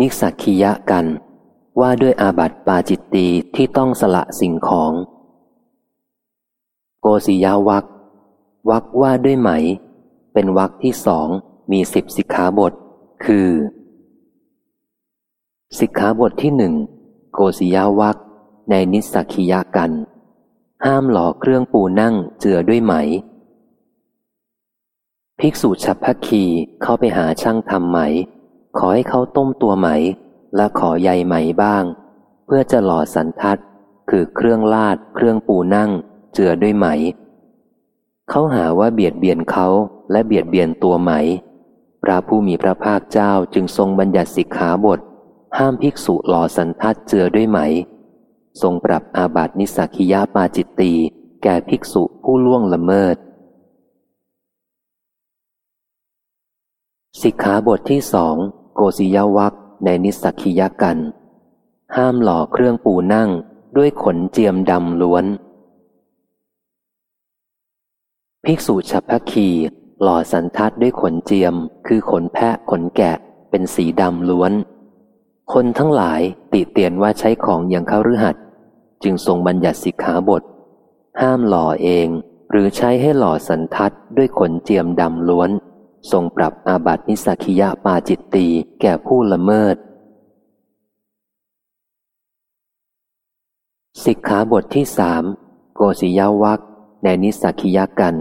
นิสักคียะกัน ว่าด้วยอาบัติปาจิตตีที่ต้องสละสิ่งของ โกศิยาวักวักว่าด้วยไหม เป็นวักที่สองมีสิบสิกขาบท คือ สิกขาบทที่หนึ่งโกศิยาวักในนิสักคียะกัน ห้ามหล่อเครื่องปูนั่งเจือด้วยไหม ภิกษุฉับพักคีเข้าไปหาช่างทำไหม ขอให้เขาต้มตัวไหม และขอใยไหมบ้าง เพื่อจะหล่อสันทัด คือเครื่องลาด เครื่องปูนั่ง เจือด้วยไหม เขาหาว่าเบียดเบียนเขาและเบียดเบียนตัวไหม พระผู้มีพระภาคเจ้าจึงทรงบัญญัติสิกขาบท ห้ามภิกษุหล่อสันทัดเจือด้วยไหม ทรงปรับอาบัตินิสักิยาปาจิตตีแก่ภิกษุผู้ล่วงละเมิดสิกขาบทที่สอง โกศิยวักในนิสักิยกัน ห้ามหล่อเครื่องปูนั่งด้วยขนเจียมดำล้วน ภิกษุฉับพคีหล่อสันทัดด้วยขนเจียม คือขนแพะขนแกะเป็นสีดำล้วน คนทั้งหลายติเตียนว่าใช้ของอย่างเข้าฤหัดจึงทรงบัญญัติสิกขาบท ห้ามหล่อเอง หรือใช้ให้หล่อสันทัดด้วยขนเจียมดำล้วน ทรงปรับอาบัตินิสักิยะปาจิตตีแก่ผู้ละเมิด สิกขาบทที่สามโกศิยาวักในนิสักิยะกัน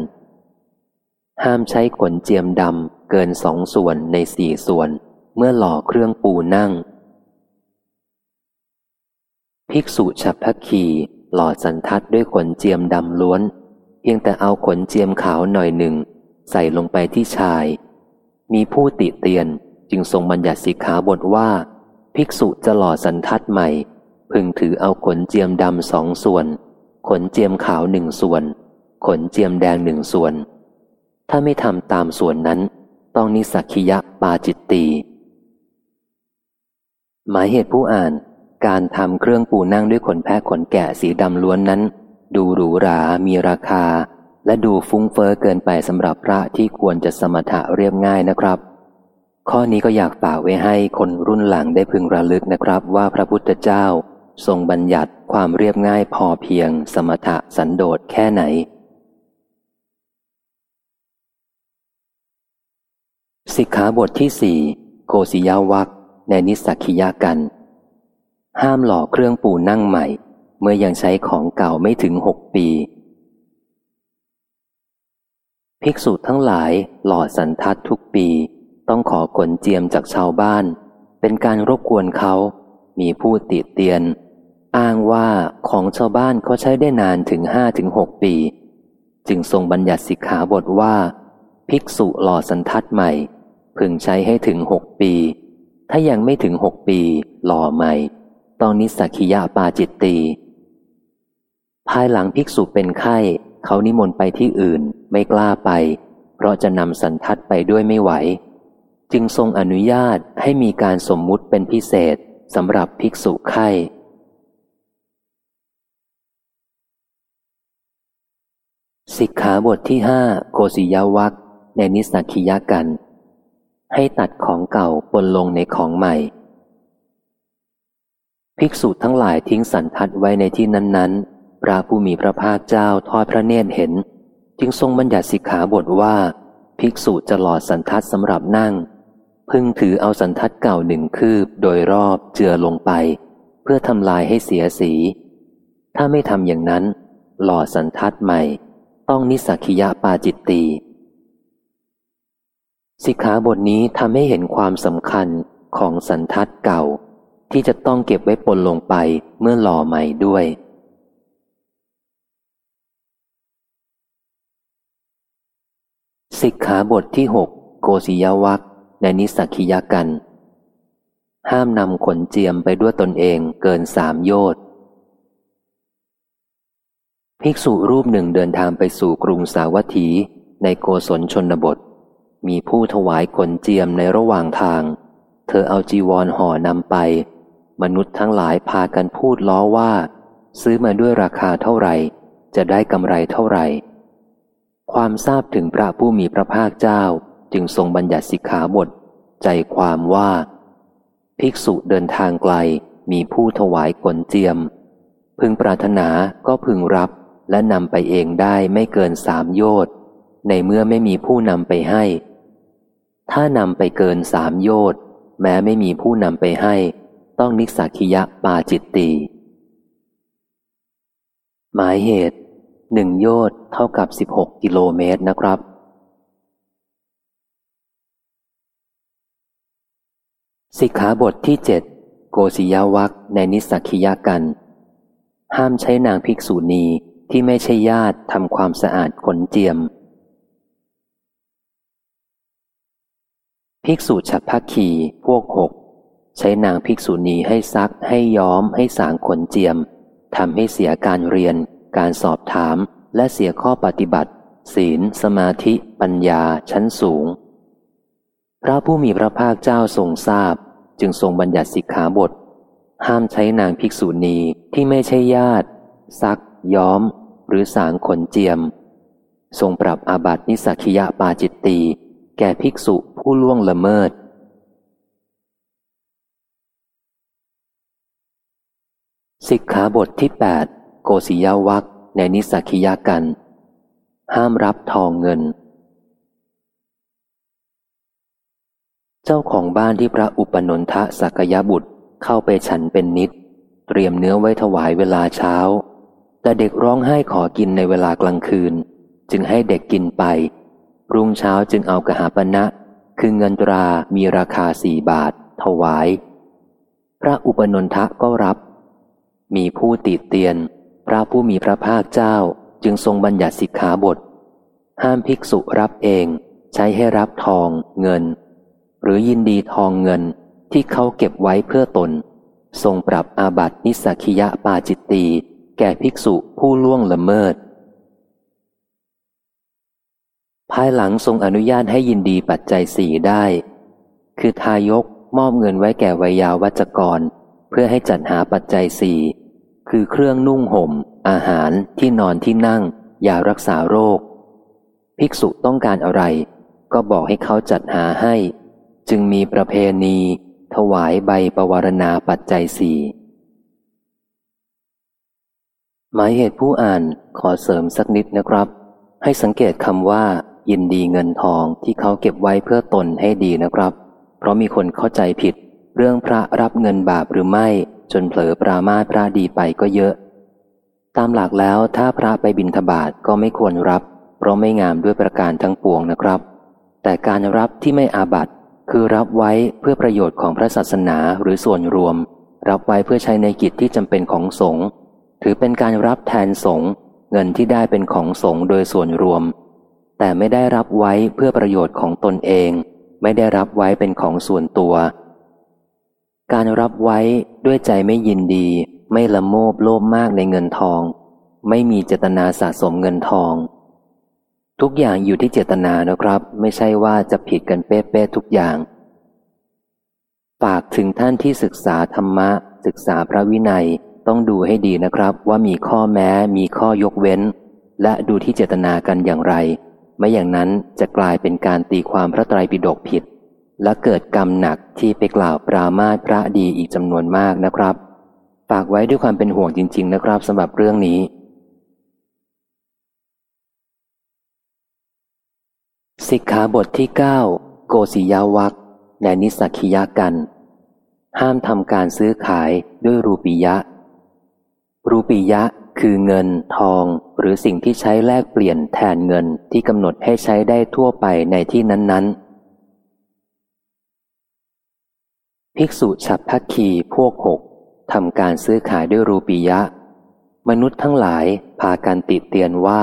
ห้ามใช้ขนเจียมดำเกินสองส่วนในสี่ส่วน เมื่อหล่อเครื่องปูนั่ง ภิกษุฉับพักคีหล่อสันทัดด้วยขนเจียมดำล้วน เพียงแต่เอาขนเจียมขาวหน่อยหนึ่ง ใส่ลงไปที่ชาย มีผู้ติเตียนจึงทรงบัญญัติสิกขาบทว่า ภิกษุจะหล่อสันทัดใหม่ พึงถือเอาขนเจียมดำสองส่วน ขนเจียมขาวหนึ่งส่วน ขนเจียมแดงหนึ่งส่วน ถ้าไม่ทำตามส่วนนั้น ต้องนิสักิยะปาจิตตีหมายเหตุผู้อ่าน การทำเครื่องปูนั่งด้วยขนแพะขนแกะสีดำล้วนนั้น ดูหรูหรา มีราคา และดูฟุ้งเฟอ้อเกินไปสำหรับพระที่ควรจะสมถะเรียบง่ายนะครับ ข้อนี้ก็อยากฝากไว้ให้คนรุ่นหลังได้พึงระลึกนะครับว่าพระพุทธเจ้าทรงบัญญัติความเรียบง่ายพอเพียง สมถะสันโดษแค่ไหน สิกขาบทที่สี่โกศิยาวักในนิสักคิยากัน ห้ามหล่อเครื่องปูนั่งใหม่ เมื่อยังใช้ของเก่าไม่ถึงหกปี ภิกษุทั้งหลายหล่อสันทัดทุกปี ต้องขอขนเจียมจากชาวบ้าน เป็นการรบกวนเขา มีผู้ติเตียน อ้างว่าของชาวบ้านเขาใช้ได้นานถึงห้าถึงหกปี จึงทรงบัญญัติสิกขาบทว่า ภิกษุหล่อสันทัดใหม่ พึงใช้ให้ถึงหกปี ถ้ายังไม่ถึงหกปี หล่อใหม่ ต้องนิสักิยาปาจิตตี ภายหลังภิกษุเป็นไข้ เขานิมนต์ไปที่อื่นไม่กล้าไป เพราะจะนำสันทัดไปด้วยไม่ไหว จึงทรงอนุญาตให้มีการสมมุติเป็นพิเศษสำหรับภิกษุไข้สิกขาบทที่ห้าโกศิยวักในนิสักิยกัน ให้ตัดของเก่าปนลงในของใหม่ ภิกษุทั้งหลายทิ้งสันทัดไว้ในที่นั้นๆ พระผู้มีพระภาคเจ้าทอดพระเนตรเห็น จึงทรงบัญญัติสิกขาบทว่า ภิกษุจะหลอดสันทัดสำหรับนั่ง พึงถือเอาสันทัดเก่าหนึ่งคืบโดยรอบเจือลงไป เพื่อทำลายให้เสียสี ถ้าไม่ทำอย่างนั้น หล่อสันทัดใหม่ ต้องนิสักิยะปาจิตตีสิกขาบทนี้ทำให้เห็นความสำคัญของสันทัดเก่า ที่จะต้องเก็บไว้ปนลงไปเมื่อหล่อใหม่ด้วย สิกขาบทที่หกโกศิยวักในนิสักิยกัน ห้ามนำขนเจียมไปด้วยตนเองเกินสามโยชน์ภิกษุรูปหนึ่งเดินทางไปสู่กรุงสาวัตถีในโกศลชนบท มีผู้ถวายขนเจียมในระหว่างทาง เธอเอาจีวรห่อนำไป มนุษย์ทั้งหลายพากันพูดล้อว่า ซื้อมาด้วยราคาเท่าไหร่ จะได้กำไรเท่าไหร่ ความทราบถึงพระผู้มีพระภาคเจ้าจึงทรงบัญญัติสิกขาบท ใจความว่า ภิกษุเดินทางไกลมีผู้ถวายขนเจียม พึงปรารถนาก็พึงรับและนำไปเองได้ไม่เกินสามโยชน์ในเมื่อไม่มีผู้นำไปให้ ถ้านำไปเกินสามโยชน์แม้ไม่มีผู้นำไปให้ ต้องนิสักิยะปาจิตตีหมายเหตุ หนึ่งโยชน์เท่ากับสิบหกกิโลเมตรนะครับ สิกขาบทที่เจ็ดโกศิยาวักในนิสักิยากัน ห้ามใช้นางภิกษุณีที่ไม่ใช่ญาติทำความสะอาดขนเจียม ภิกษุฉับพักขีพวกหกใช้นางภิกษุณีให้ซักให้ย้อมให้สางขนเจียมทำให้เสียการเรียน การสอบถามและเสียข้อปฏิบัติ ศีล สมาธิ ปัญญาชั้นสูง พระผู้มีพระภาคเจ้าทรงทราบ จึงทรงบัญญัติสิกขาบท ห้ามใช้นางภิกษุณีที่ไม่ใช่ญาติ ซัก ย้อม หรือสางขนเจียม ทรงปรับอาบัตินิสักิยะปาจิตตีแก่ภิกษุผู้ล่วงละเมิดสิกขาบทที่8 โกศิยวักในนิสักิยากัน ห้ามรับทองเงิน เจ้าของบ้านที่พระอุปนนทะสักยบุตรเข้าไปฉันเป็นนิด เตรียมเนื้อไว้ถวายเวลาเช้า แต่เด็กร้องไห้ขอกินในเวลากลางคืน จึงให้เด็กกินไป รุ่งเช้าจึงเอากระหาปณะคือเงินตรามีราคาสี่บาท ถวาย พระอุปนนทะก็รับ มีผู้ติดเตียน พระผู้มีพระภาคเจ้าจึงทรงบัญญัติสิกขาบท ห้ามภิกษุรับเอง ใช้ให้รับทอง เงิน หรือยินดีทองเงินที่เขาเก็บไว้เพื่อตน ทรงปรับอาบัตินิสักิยะปาจิตตีแก่ภิกษุผู้ล่วงละเมิด ภายหลังทรงอนุญาตให้ยินดีปัจจัยสี่ได้ คือทายกมอบเงินไว้แก่วิยาวัจกร เพื่อให้จัดหาปัจจัยสี่ คือเครื่องนุ่งห่ม อาหารที่นอนที่นั่งยารักษาโรค ภิกษุต้องการอะไร ก็บอกให้เขาจัดหาให้ จึงมีประเพณี ถวายใบประวารณาปัจจัยสี่หมายเหตุผู้อ่านขอเสริมสักนิดนะครับ ให้สังเกตคำว่า ยินดีเงินทองที่เขาเก็บไว้เพื่อตนให้ดีนะครับ เพราะมีคนเข้าใจผิด เรื่องพระรับเงินบาปหรือไม่ จนเผลอปรามาพระดีไปก็เยอะ ตามหลักแล้วถ้าพระไปบิณฑบาตก็ไม่ควรรับ เพราะไม่งามด้วยประการทั้งปวงนะครับ แต่การรับที่ไม่อาบัตคือรับไว้เพื่อประโยชน์ของพระศาสนาหรือส่วนรวม รับไว้เพื่อใช้ในกิจที่จำเป็นของสงฆ์ถือเป็นการรับแทนสงฆ์เงินที่ได้เป็นของสงฆ์โดยส่วนรวม แต่ไม่ได้รับไว้เพื่อประโยชน์ของตนเอง ไม่ได้รับไว้เป็นของส่วนตัว การรับไว้ด้วยใจไม่ยินดี ไม่ละโมบโลภมากในเงินทอง ไม่มีเจตนาสะสมเงินทอง ทุกอย่างอยู่ที่เจตนานะครับ ไม่ใช่ว่าจะผิดกันเป๊ะๆทุกอย่าง ฝากถึงท่านที่ศึกษาธรรมะ ศึกษาพระวินัยต้องดูให้ดีนะครับ ว่ามีข้อแม้มีข้อยกเว้น และดูที่เจตนากันอย่างไร ไม่อย่างนั้นจะกลายเป็นการตีความพระไตรปิฎกผิด และเกิดกรรมหนักที่ไปกล่าวปรามาสพระดีอีกจำนวนมากนะครับ ฝากไว้ด้วยความเป็นห่วงจริง ๆ นะครับสำหรับเรื่องนี้ สิกขาบทที่ 9 โกศิยาวักในนิสักิยากัน ห้ามทำการซื้อขายด้วยรูปียะ รูปียะคือเงิน ทอง หรือสิ่งที่ใช้แลกเปลี่ยนแทนเงินที่กำหนดให้ใช้ได้ทั่วไปในที่นั้นๆ ภิกษุฉับพักคีพวกหกทำการซื้อขายด้วยรูปียะ มนุษย์ทั้งหลายพากันติดเตียนว่า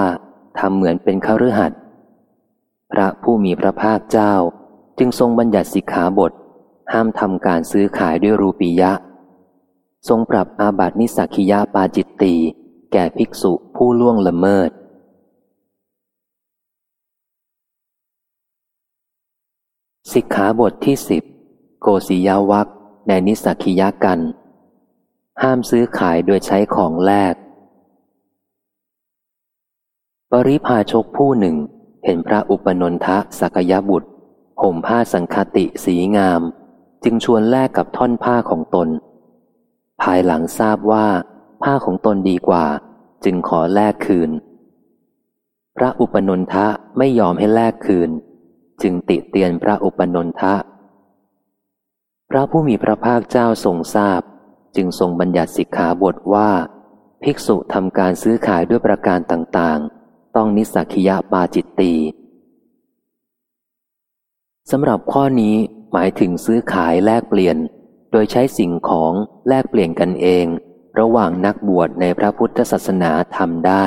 ทำเหมือนเป็นขรือหัดพระผู้มีพระภาคเจ้าจึงทรงบัญญัติสิกขาบท ห้ามทำการซื้อขายด้วยรูปียะ ทรงปรับอาบัตินิสักิยาปาจิตตีแก่ภิกษุผู้ล่วงละเมิด สิกขาบทที่สิบ โกศิยาวักในนิสักิยกัน ห้ามซื้อขายโดยใช้ของแลกปริพาชกผู้หนึ่งเห็นพระอุปนนทะสักยบุตรห่มผ้าสังคติสีงาม จึงชวนแลกกับท่อนผ้าของตน ภายหลังทราบว่า ผ้าของตนดีกว่า จึงขอแลกคืน พระอุปนนทะไม่ยอมให้แลกคืน จึงติเตียนพระอุปนนทะ พระผู้มีพระภาคเจ้าทรงทราบ จึงทรงบัญญัติสิกขาบทว่า ภิกษุทำการซื้อขายด้วยประการต่างๆ ต้องนิสักิยาปาจิตตีสำหรับข้อนี้หมายถึงซื้อขายแลกเปลี่ยน โดยใช้สิ่งของแลกเปลี่ยนกันเอง ระหว่างนักบวชในพระพุทธศาสนาทำได้